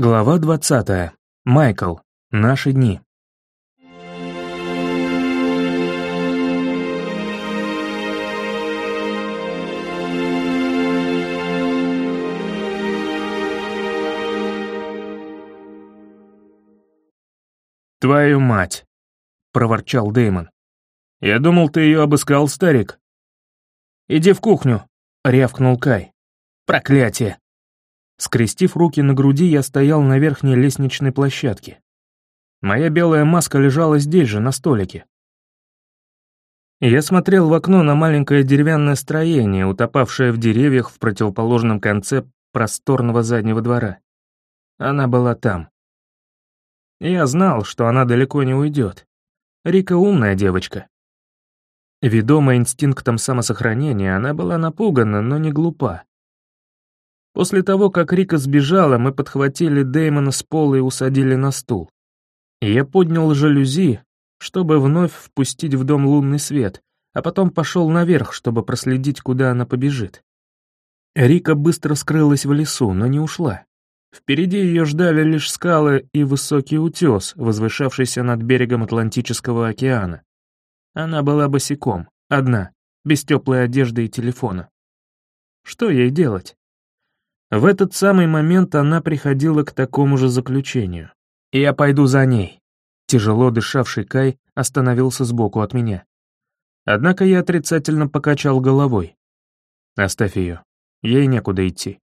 Глава 20. Майкл. Наши дни. «Твою мать!» — проворчал Дэймон. «Я думал, ты ее обыскал, старик». «Иди в кухню», — рявкнул Кай. «Проклятие!» Скрестив руки на груди, я стоял на верхней лестничной площадке. Моя белая маска лежала здесь же, на столике. Я смотрел в окно на маленькое деревянное строение, утопавшее в деревьях в противоположном конце просторного заднего двора. Она была там. Я знал, что она далеко не уйдет. Рика умная девочка. Ведомая инстинктом самосохранения, она была напугана, но не глупа. После того, как Рика сбежала, мы подхватили Дэймона с пола и усадили на стул. я поднял жалюзи, чтобы вновь впустить в дом лунный свет, а потом пошел наверх, чтобы проследить, куда она побежит. Рика быстро скрылась в лесу, но не ушла. Впереди ее ждали лишь скалы и высокий утес, возвышавшийся над берегом Атлантического океана. Она была босиком, одна, без теплой одежды и телефона. Что ей делать? В этот самый момент она приходила к такому же заключению. «Я пойду за ней». Тяжело дышавший Кай остановился сбоку от меня. Однако я отрицательно покачал головой. «Оставь ее. Ей некуда идти».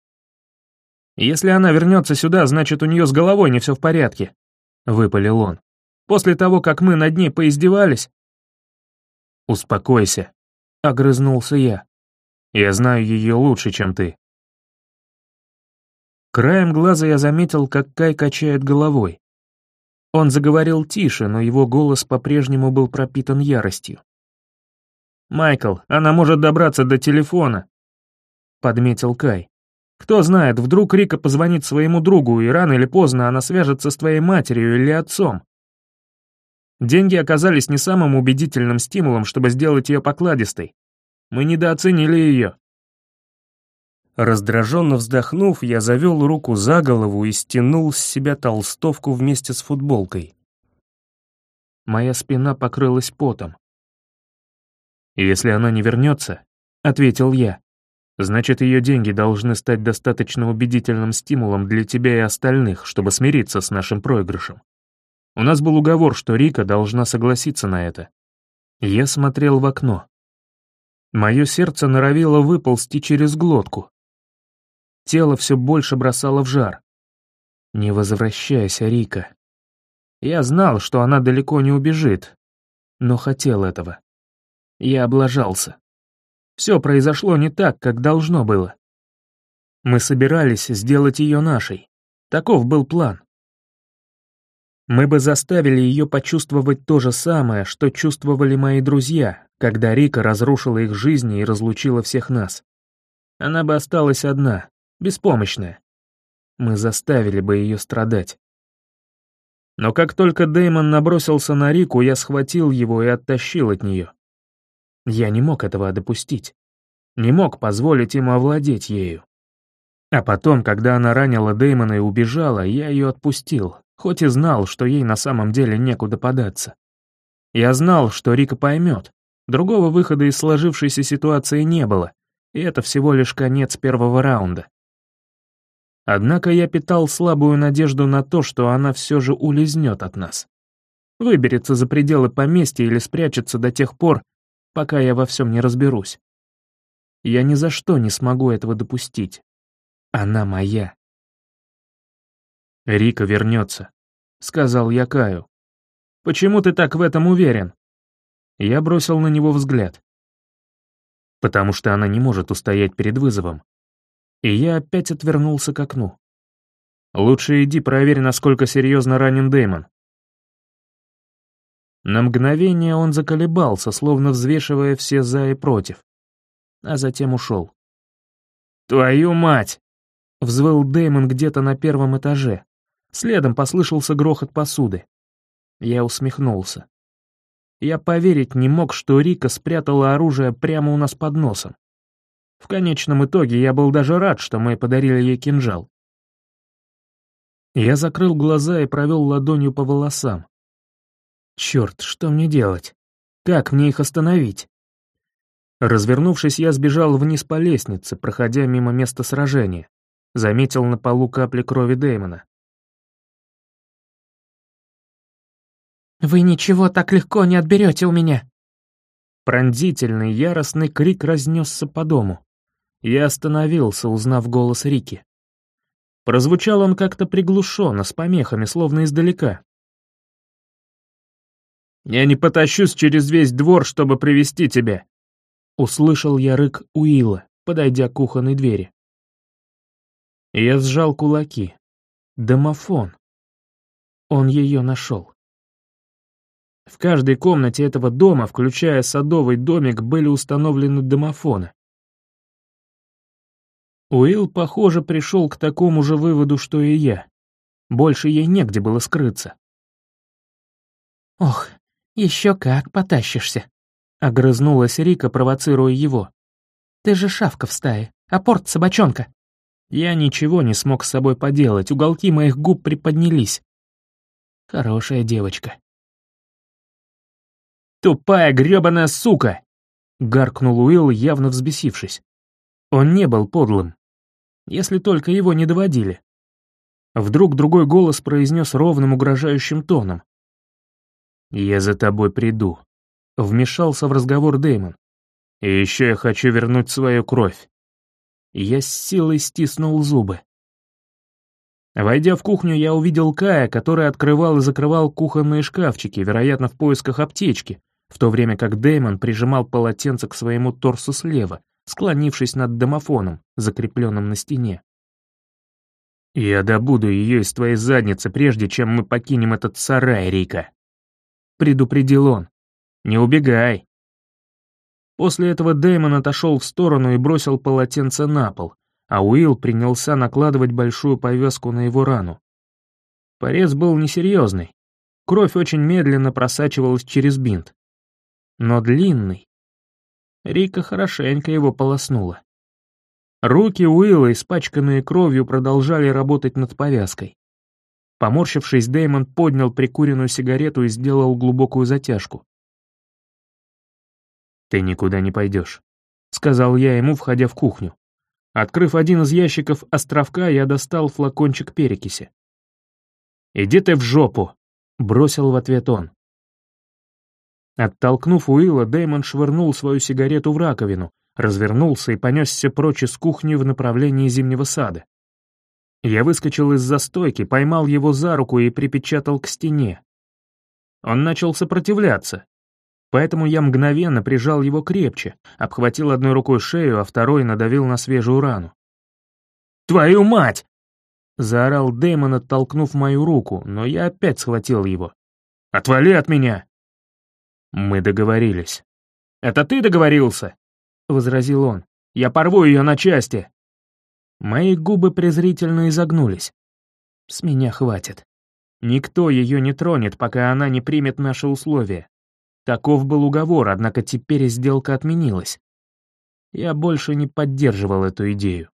«Если она вернется сюда, значит, у нее с головой не все в порядке», — выпалил он. «После того, как мы над ней поиздевались...» «Успокойся», — огрызнулся я. «Я знаю ее лучше, чем ты. Краем глаза я заметил, как Кай качает головой. Он заговорил тише, но его голос по-прежнему был пропитан яростью. «Майкл, она может добраться до телефона», — подметил Кай. «Кто знает, вдруг Рика позвонит своему другу, и рано или поздно она свяжется с твоей матерью или отцом. Деньги оказались не самым убедительным стимулом, чтобы сделать ее покладистой. Мы недооценили ее. Раздраженно вздохнув, я завел руку за голову и стянул с себя толстовку вместе с футболкой. Моя спина покрылась потом. «Если она не вернется», — ответил я, «значит, ее деньги должны стать достаточно убедительным стимулом для тебя и остальных, чтобы смириться с нашим проигрышем. У нас был уговор, что Рика должна согласиться на это. Я смотрел в окно. Мое сердце норовило выползти через глотку. Тело все больше бросало в жар. «Не возвращайся, Рика». Я знал, что она далеко не убежит, но хотел этого. Я облажался. Все произошло не так, как должно было. Мы собирались сделать ее нашей. Таков был план. Мы бы заставили ее почувствовать то же самое, что чувствовали мои друзья, когда Рика разрушила их жизни и разлучила всех нас. Она бы осталась одна, беспомощная. Мы заставили бы ее страдать. Но как только Дэймон набросился на Рику, я схватил его и оттащил от нее. Я не мог этого допустить. Не мог позволить ему овладеть ею. А потом, когда она ранила Дэймона и убежала, я ее отпустил, хоть и знал, что ей на самом деле некуда податься. Я знал, что Рика поймет. Другого выхода из сложившейся ситуации не было, и это всего лишь конец первого раунда. Однако я питал слабую надежду на то, что она все же улизнет от нас. Выберется за пределы поместья или спрячется до тех пор, пока я во всем не разберусь. Я ни за что не смогу этого допустить. Она моя. «Рика вернется», — сказал я Каю. «Почему ты так в этом уверен?» Я бросил на него взгляд. «Потому что она не может устоять перед вызовом и я опять отвернулся к окну. «Лучше иди проверь, насколько серьезно ранен Дэймон». На мгновение он заколебался, словно взвешивая все «за» и «против», а затем ушел. «Твою мать!» — взвыл Дэймон где-то на первом этаже. Следом послышался грохот посуды. Я усмехнулся. Я поверить не мог, что Рика спрятала оружие прямо у нас под носом. В конечном итоге я был даже рад, что мы подарили ей кинжал. Я закрыл глаза и провел ладонью по волосам. Черт, что мне делать? Как мне их остановить? Развернувшись, я сбежал вниз по лестнице, проходя мимо места сражения. Заметил на полу капли крови Дэймона. «Вы ничего так легко не отберете у меня!» Пронзительный, яростный крик разнесся по дому. Я остановился, узнав голос Рики. Прозвучал он как-то приглушенно, с помехами, словно издалека. «Я не потащусь через весь двор, чтобы привести тебя!» Услышал я рык Уилла, подойдя к кухонной двери. Я сжал кулаки. Домофон. Он ее нашел. В каждой комнате этого дома, включая садовый домик, были установлены домофоны. Уилл, похоже, пришел к такому же выводу, что и я. Больше ей негде было скрыться. «Ох, еще как потащишься», — огрызнулась Рика, провоцируя его. «Ты же шавка в стае, а порт собачонка». Я ничего не смог с собой поделать, уголки моих губ приподнялись. Хорошая девочка. «Тупая грёбаная сука!» — гаркнул Уилл, явно взбесившись. Он не был подлым, если только его не доводили. Вдруг другой голос произнес ровным угрожающим тоном. «Я за тобой приду», — вмешался в разговор Дэймон. «И еще я хочу вернуть свою кровь». Я с силой стиснул зубы. Войдя в кухню, я увидел Кая, который открывал и закрывал кухонные шкафчики, вероятно, в поисках аптечки, в то время как Дэймон прижимал полотенце к своему торсу слева, склонившись над домофоном, закрепленным на стене. «Я добуду ее из твоей задницы, прежде чем мы покинем этот сарай, Рика», — предупредил он. «Не убегай». После этого Дэймон отошел в сторону и бросил полотенце на пол, а Уилл принялся накладывать большую повязку на его рану. Порез был несерьезный. Кровь очень медленно просачивалась через бинт. Но длинный, Рика хорошенько его полоснула. Руки Уилла, испачканные кровью, продолжали работать над повязкой. Поморщившись, Дэймон поднял прикуренную сигарету и сделал глубокую затяжку. «Ты никуда не пойдешь», — сказал я ему, входя в кухню. Открыв один из ящиков островка, я достал флакончик перекиси. «Иди ты в жопу!» — бросил в ответ он. Оттолкнув Уилла, Дэймон швырнул свою сигарету в раковину, развернулся и понесся прочь из кухни в направлении зимнего сада. Я выскочил из застойки, поймал его за руку и припечатал к стене. Он начал сопротивляться, поэтому я мгновенно прижал его крепче, обхватил одной рукой шею, а второй надавил на свежую рану. «Твою мать!» — заорал Дэймон, оттолкнув мою руку, но я опять схватил его. «Отвали от меня!» «Мы договорились». «Это ты договорился?» — возразил он. «Я порву ее на части». Мои губы презрительно изогнулись. С меня хватит. Никто ее не тронет, пока она не примет наши условия. Таков был уговор, однако теперь сделка отменилась. Я больше не поддерживал эту идею.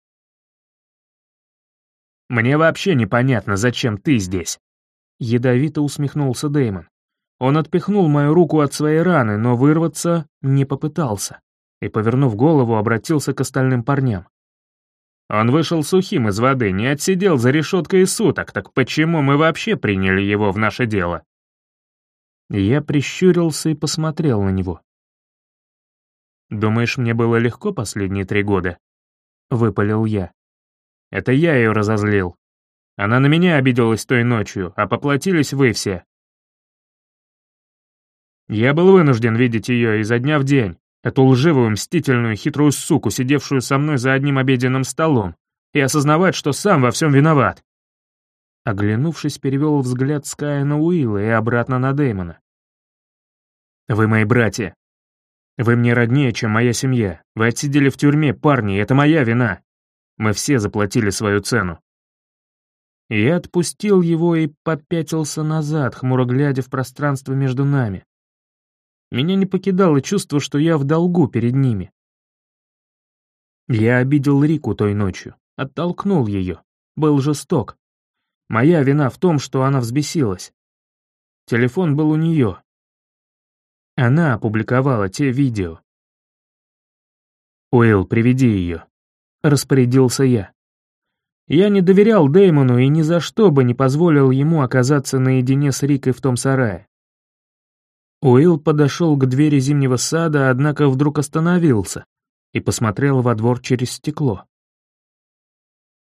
«Мне вообще непонятно, зачем ты здесь», — ядовито усмехнулся Дэймон. Он отпихнул мою руку от своей раны, но вырваться не попытался, и, повернув голову, обратился к остальным парням. Он вышел сухим из воды, не отсидел за решеткой суток, так почему мы вообще приняли его в наше дело? Я прищурился и посмотрел на него. «Думаешь, мне было легко последние три года?» — выпалил я. «Это я ее разозлил. Она на меня обиделась той ночью, а поплатились вы все. Я был вынужден видеть ее изо дня в день, эту лживую, мстительную, хитрую суку, сидевшую со мной за одним обеденным столом, и осознавать, что сам во всем виноват. Оглянувшись, перевел взгляд с Кая на Уилла и обратно на Дэймона. «Вы мои братья. Вы мне роднее, чем моя семья. Вы отсидели в тюрьме, парни, это моя вина. Мы все заплатили свою цену». Я отпустил его и попятился назад, хмуро глядя в пространство между нами. Меня не покидало чувство, что я в долгу перед ними. Я обидел Рику той ночью, оттолкнул ее, был жесток. Моя вина в том, что она взбесилась. Телефон был у нее. Она опубликовала те видео. «Уилл, приведи ее», — распорядился я. Я не доверял Дэймону и ни за что бы не позволил ему оказаться наедине с Рикой в том сарае. Уилл подошел к двери зимнего сада, однако вдруг остановился и посмотрел во двор через стекло.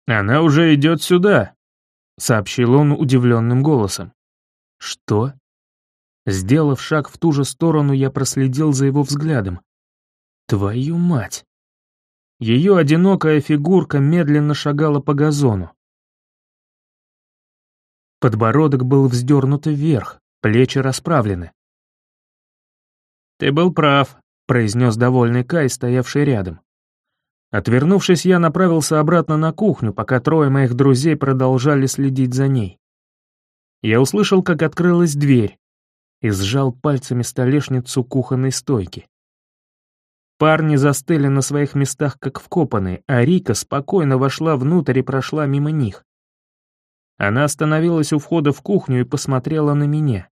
«Она уже идет сюда», — сообщил он удивленным голосом. «Что?» Сделав шаг в ту же сторону, я проследил за его взглядом. «Твою мать!» Ее одинокая фигурка медленно шагала по газону. Подбородок был вздернут вверх, плечи расправлены. «Ты был прав», — произнес довольный Кай, стоявший рядом. Отвернувшись, я направился обратно на кухню, пока трое моих друзей продолжали следить за ней. Я услышал, как открылась дверь, и сжал пальцами столешницу кухонной стойки. Парни застыли на своих местах, как вкопанные, а Рика спокойно вошла внутрь и прошла мимо них. Она остановилась у входа в кухню и посмотрела на меня.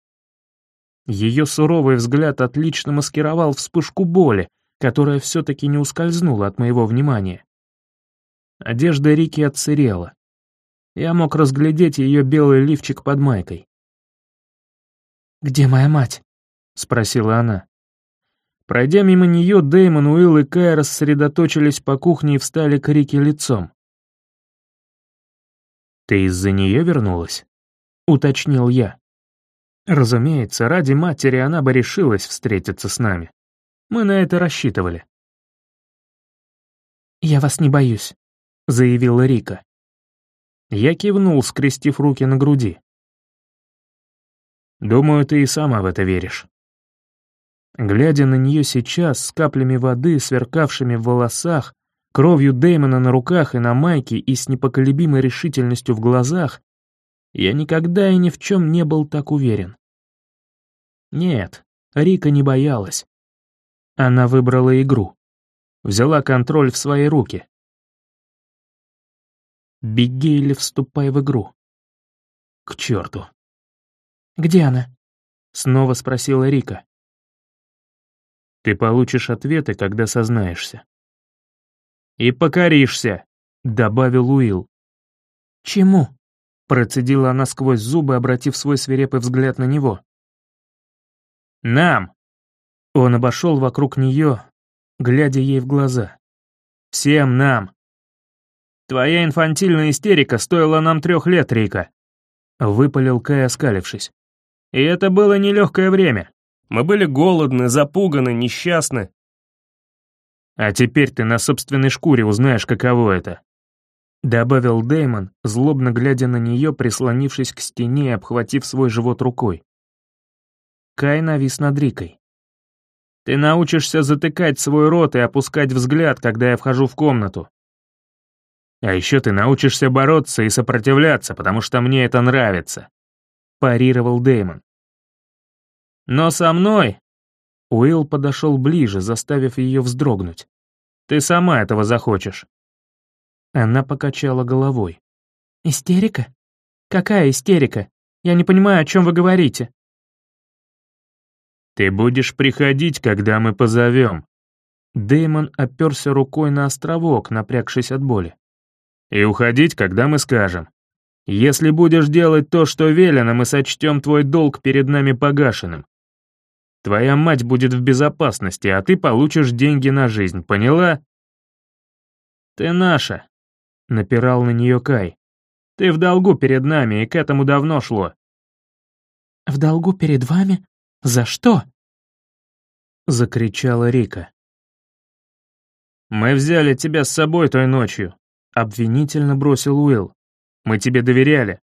Ее суровый взгляд отлично маскировал вспышку боли, которая все-таки не ускользнула от моего внимания. Одежда Рики отсырела. Я мог разглядеть ее белый лифчик под майкой. «Где моя мать?» — спросила она. Пройдя мимо нее, Дэймон, Уилл и Кай рассредоточились по кухне и встали к Рике лицом. «Ты из-за нее вернулась?» — уточнил я. Разумеется, ради матери она бы решилась встретиться с нами. Мы на это рассчитывали. «Я вас не боюсь», — заявила Рика. Я кивнул, скрестив руки на груди. «Думаю, ты и сама в это веришь». Глядя на нее сейчас, с каплями воды, сверкавшими в волосах, кровью Дэймона на руках и на майке и с непоколебимой решительностью в глазах, я никогда и ни в чем не был так уверен. Нет, Рика не боялась. Она выбрала игру. Взяла контроль в свои руки. Беги или вступай в игру. К черту. «Где она?» — снова спросила Рика. Ты получишь ответы, когда сознаешься. «И покоришься», — добавил Уилл. «Чему?» — процедила она сквозь зубы, обратив свой свирепый взгляд на него. «Нам!» Он обошел вокруг нее, глядя ей в глаза. «Всем нам!» «Твоя инфантильная истерика стоила нам трех лет, Рика», — выпалил Кай, оскалившись. «И это было нелегкое время. Мы были голодны, запуганы, несчастны. А теперь ты на собственной шкуре узнаешь, каково это. Добавил Дэймон, злобно глядя на нее, прислонившись к стене и обхватив свой живот рукой. Кай навис над Рикой. «Ты научишься затыкать свой рот и опускать взгляд, когда я вхожу в комнату. А еще ты научишься бороться и сопротивляться, потому что мне это нравится», — парировал Дэймон. Но со мной...» Уилл подошел ближе, заставив ее вздрогнуть. «Ты сама этого захочешь». Она покачала головой. «Истерика? Какая истерика? Я не понимаю, о чем вы говорите». «Ты будешь приходить, когда мы позовем». Дэймон оперся рукой на островок, напрягшись от боли. «И уходить, когда мы скажем. Если будешь делать то, что велено, мы сочтем твой долг перед нами погашенным. Твоя мать будет в безопасности, а ты получишь деньги на жизнь, поняла? Ты наша, напирал на нее Кай. Ты в долгу перед нами, и к этому давно шло. В долгу перед вами? За что? Закричала Рика. Мы взяли тебя с собой той ночью, обвинительно бросил Уилл. Мы тебе доверяли.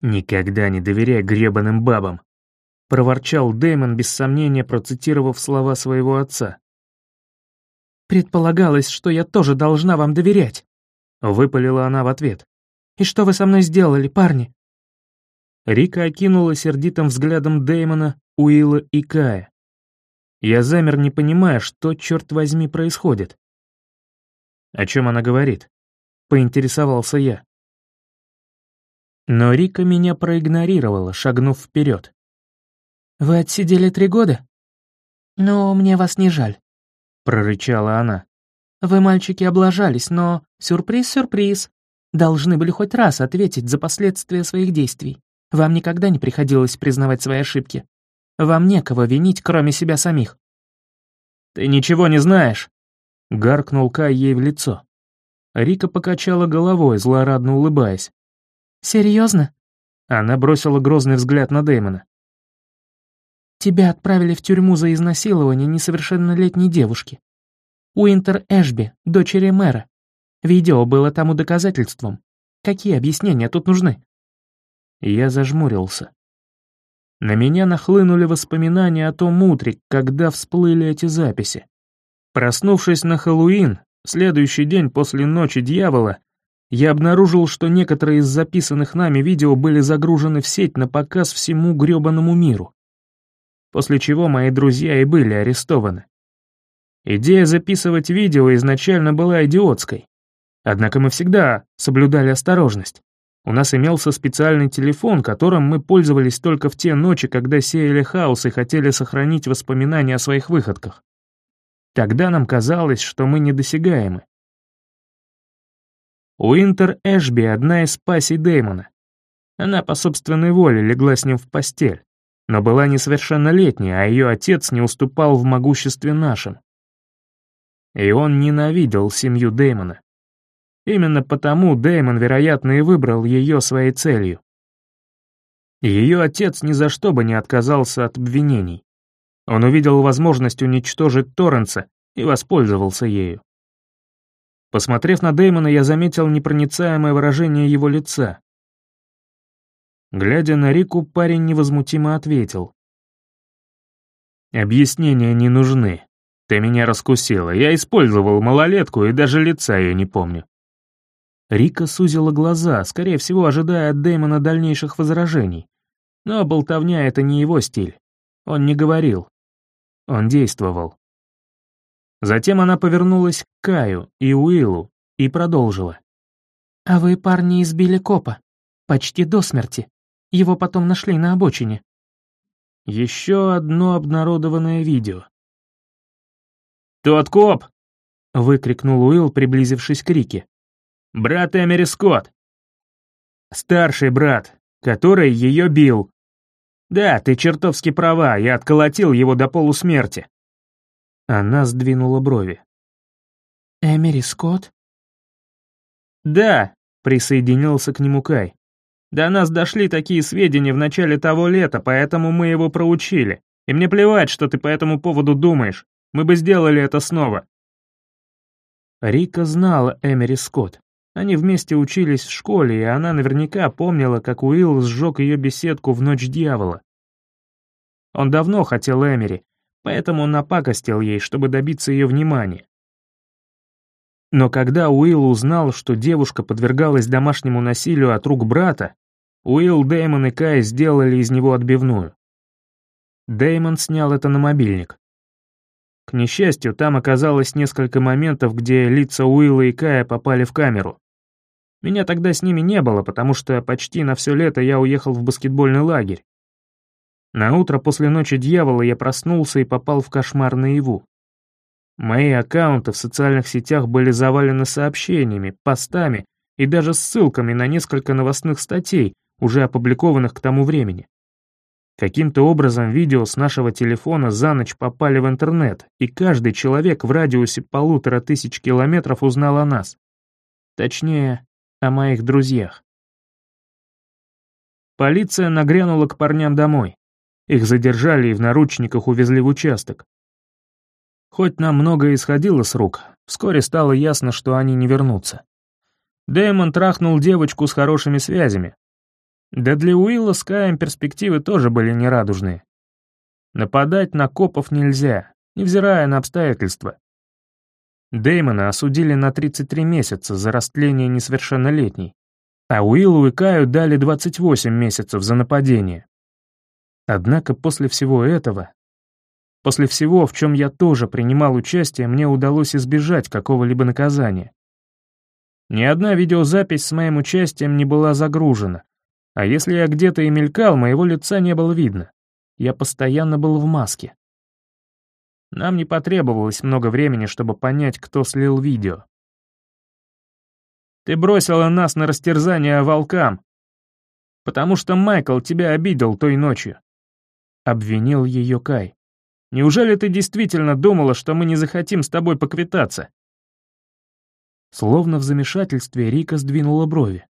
Никогда не доверяй гребаным бабам, проворчал Дэймон, без сомнения процитировав слова своего отца. «Предполагалось, что я тоже должна вам доверять», — выпалила она в ответ. «И что вы со мной сделали, парни?» Рика окинула сердитым взглядом Дэймона, Уилла и Кая. Я замер, не понимая, что, черт возьми, происходит. «О чем она говорит?» — поинтересовался я. Но Рика меня проигнорировала, шагнув вперед. «Вы отсидели три года? Но мне вас не жаль», — прорычала она. «Вы, мальчики, облажались, но сюрприз-сюрприз. Должны были хоть раз ответить за последствия своих действий. Вам никогда не приходилось признавать свои ошибки. Вам некого винить, кроме себя самих». «Ты ничего не знаешь», — гаркнул Кай ей в лицо. Рика покачала головой, злорадно улыбаясь. «Серьезно?» Она бросила грозный взгляд на Дэймона. «Тебя отправили в тюрьму за изнасилование несовершеннолетней девушки. Уинтер Эшби, дочери мэра. Видео было тому доказательством. Какие объяснения тут нужны?» Я зажмурился. На меня нахлынули воспоминания о том утре, когда всплыли эти записи. Проснувшись на Хэллоуин, следующий день после Ночи Дьявола, я обнаружил, что некоторые из записанных нами видео были загружены в сеть на показ всему грёбаному миру. После чего мои друзья и были арестованы. Идея записывать видео изначально была идиотской. Однако мы всегда соблюдали осторожность. У нас имелся специальный телефон, которым мы пользовались только в те ночи, когда сеяли хаос и хотели сохранить воспоминания о своих выходках. Тогда нам казалось, что мы недосягаемы. Уинтер Эшби — одна из пассий Дэймона. Она по собственной воле легла с ним в постель, но была несовершеннолетней, а ее отец не уступал в могуществе нашим. И он ненавидел семью Дэймона. Именно потому Дэймон, вероятно, и выбрал ее своей целью. Ее отец ни за что бы не отказался от обвинений. Он увидел возможность уничтожить Торренса и воспользовался ею. Посмотрев на Дэймона, я заметил непроницаемое выражение его лица. Глядя на Рику, парень невозмутимо ответил. «Объяснения не нужны. Ты меня раскусила. Я использовал малолетку и даже лица ее не помню». Рика сузила глаза, скорее всего, ожидая от Дэймона дальнейших возражений. Но болтовня — это не его стиль. Он не говорил. Он действовал. Затем она повернулась к Каю и Уиллу и продолжила. «А вы, парни, избили копа. Почти до смерти. Его потом нашли на обочине». Еще одно обнародованное видео. «Тот коп!» — выкрикнул Уилл, приблизившись к Рике. «Брат Эмери Скотт!» «Старший брат, который ее бил. Да, ты чертовски права, я отколотил его до полусмерти. Она сдвинула брови. «Эмери Скотт?» «Да», — присоединился к нему Кай. «До нас дошли такие сведения в начале того лета, поэтому мы его проучили. И мне плевать, что ты по этому поводу думаешь. Мы бы сделали это снова». Рика знала Эмери Скотт. Они вместе учились в школе, и она наверняка помнила, как Уилл сжег ее беседку в ночь дьявола. Он давно хотел Эмери, поэтому он напакостил ей, чтобы добиться ее внимания. Но когда Уилл узнал, что девушка подвергалась домашнему насилию от рук брата, Уилл, Дэймон и Кай сделали из него отбивную. Дэймон снял это на мобильник. К несчастью, там оказалось несколько моментов, где лица Уилла и Кая попали в камеру. Меня тогда с ними не было, потому что почти на все лето я уехал в баскетбольный лагерь, на утро после ночи дьявола я проснулся и попал в кошмар наяву. Мои аккаунты в социальных сетях были завалены сообщениями, постами и даже ссылками на несколько новостных статей, уже опубликованных к тому времени. Каким-то образом видео с нашего телефона за ночь попали в интернет, и каждый человек в радиусе полутора тысяч километров узнал о нас. Точнее, о моих друзьях. Полиция нагрянула к парням домой. Их задержали и в наручниках увезли в участок. Хоть нам многое исходило с рук, вскоре стало ясно, что они не вернутся. Дэймон трахнул девочку с хорошими связями. Да для Уилла с Каем перспективы тоже были нерадужные. Нападать на копов нельзя, невзирая на обстоятельства. Дэймона осудили на 33 месяца за растление несовершеннолетней, а Уиллу и Каю дали 28 месяцев за нападение. Однако после всего этого, после всего, в чем я тоже принимал участие, мне удалось избежать какого-либо наказания. Ни одна видеозапись с моим участием не была загружена, А если я где-то и мелькал, моего лица не было видно. Я постоянно был в маске. Нам не потребовалось много времени, чтобы понять, кто слил видео. Ты бросила нас на растерзание волкам, потому что Майкл тебя обидел той ночью. Обвинил ее Кай. Неужели ты действительно думала, что мы не захотим с тобой поквитаться? Словно в замешательстве Рика сдвинула брови.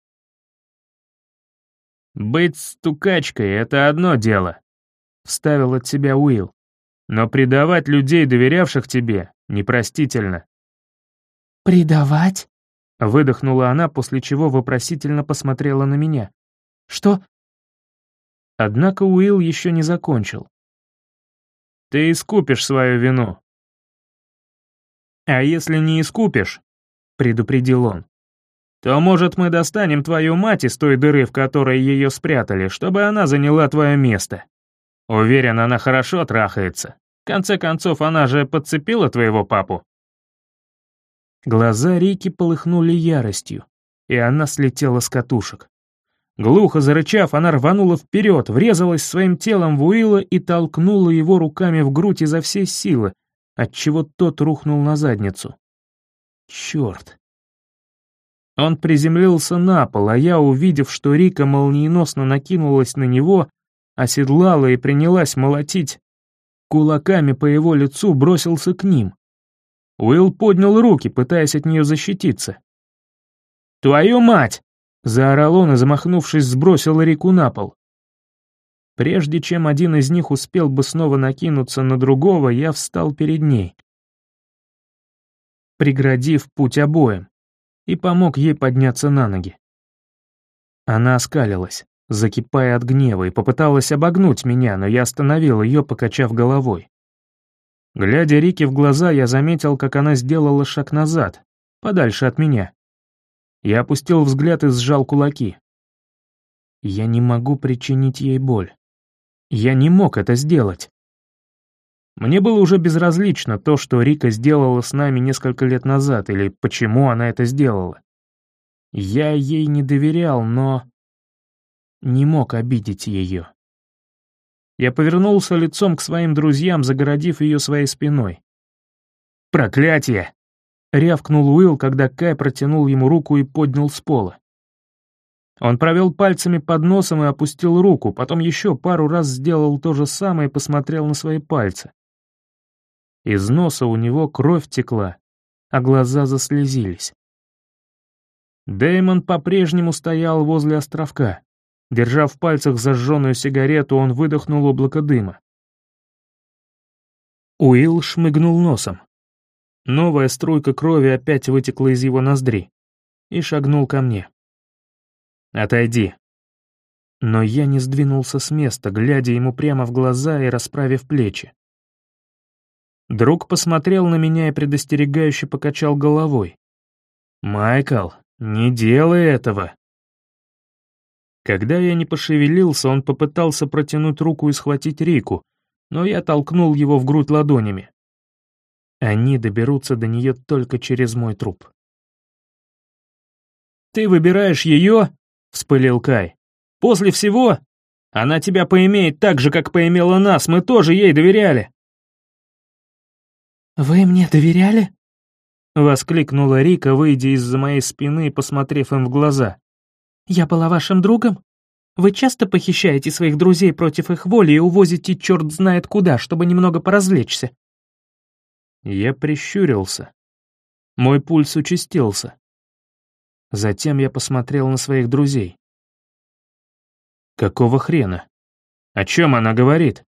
«Быть стукачкой — это одно дело», — вставил от себя Уилл. «Но предавать людей, доверявших тебе, непростительно». «Предавать?» — выдохнула она, после чего вопросительно посмотрела на меня. «Что?» Однако Уилл еще не закончил. «Ты искупишь свою вину». «А если не искупишь, — предупредил он, — то, может, мы достанем твою мать из той дыры, в которой ее спрятали, чтобы она заняла твое место. Уверен, она хорошо трахается. В конце концов, она же подцепила твоего папу». Глаза Рики полыхнули яростью, и она слетела с катушек. Глухо зарычав, она рванула вперед, врезалась своим телом в Уилла и толкнула его руками в грудь изо всей силы, отчего тот рухнул на задницу. Черт. Он приземлился на пол, а я, увидев, что Рика молниеносно накинулась на него, оседлала и принялась молотить, кулаками по его лицу бросился к ним. Уилл поднял руки, пытаясь от нее защититься. «Твою мать!» — заорал он и, замахнувшись, сбросил Рику на пол. Прежде чем один из них успел бы снова накинуться на другого, я встал перед ней преградив путь обоим, и помог ей подняться на ноги. Она оскалилась, закипая от гнева, и попыталась обогнуть меня, но я остановил ее, покачав головой. Глядя Рике в глаза, я заметил, как она сделала шаг назад, подальше от меня. Я опустил взгляд и сжал кулаки. Я не могу причинить ей боль. Я не мог это сделать. Мне было уже безразлично то, что Рика сделала с нами несколько лет назад, или почему она это сделала. Я ей не доверял, но не мог обидеть ее. Я повернулся лицом к своим друзьям, загородив ее своей спиной. «Проклятие!» — рявкнул Уилл, когда Кай протянул ему руку и поднял с пола. Он провел пальцами под носом и опустил руку, потом еще пару раз сделал то же самое и посмотрел на свои пальцы. Из носа у него кровь текла, а глаза заслезились. Дэймон по-прежнему стоял возле островка. Держа в пальцах зажженную сигарету, он выдохнул облако дыма. Уилл шмыгнул носом. Новая струйка крови опять вытекла из его ноздри и шагнул ко мне. «Отойди». Но я не сдвинулся с места, глядя ему прямо в глаза и расправив плечи. Друг посмотрел на меня и предостерегающе покачал головой. «Майкл, не делай этого!» Когда я не пошевелился, он попытался протянуть руку и схватить Рику, но я толкнул его в грудь ладонями. Они доберутся до нее только через мой труп. «Ты выбираешь ее?» — вспылил Кай. «После всего? Она тебя поимеет так же, как поимела нас, мы тоже ей доверяли!» «Вы мне доверяли?» — воскликнула Рика, выйдя из-за моей спины и посмотрев им в глаза. «Я была вашим другом? Вы часто похищаете своих друзей против их воли и увозите черт знает куда, чтобы немного поразвлечься?» Я прищурился. Мой пульс участился. Затем я посмотрел на своих друзей. «Какого хрена? О чем она говорит?»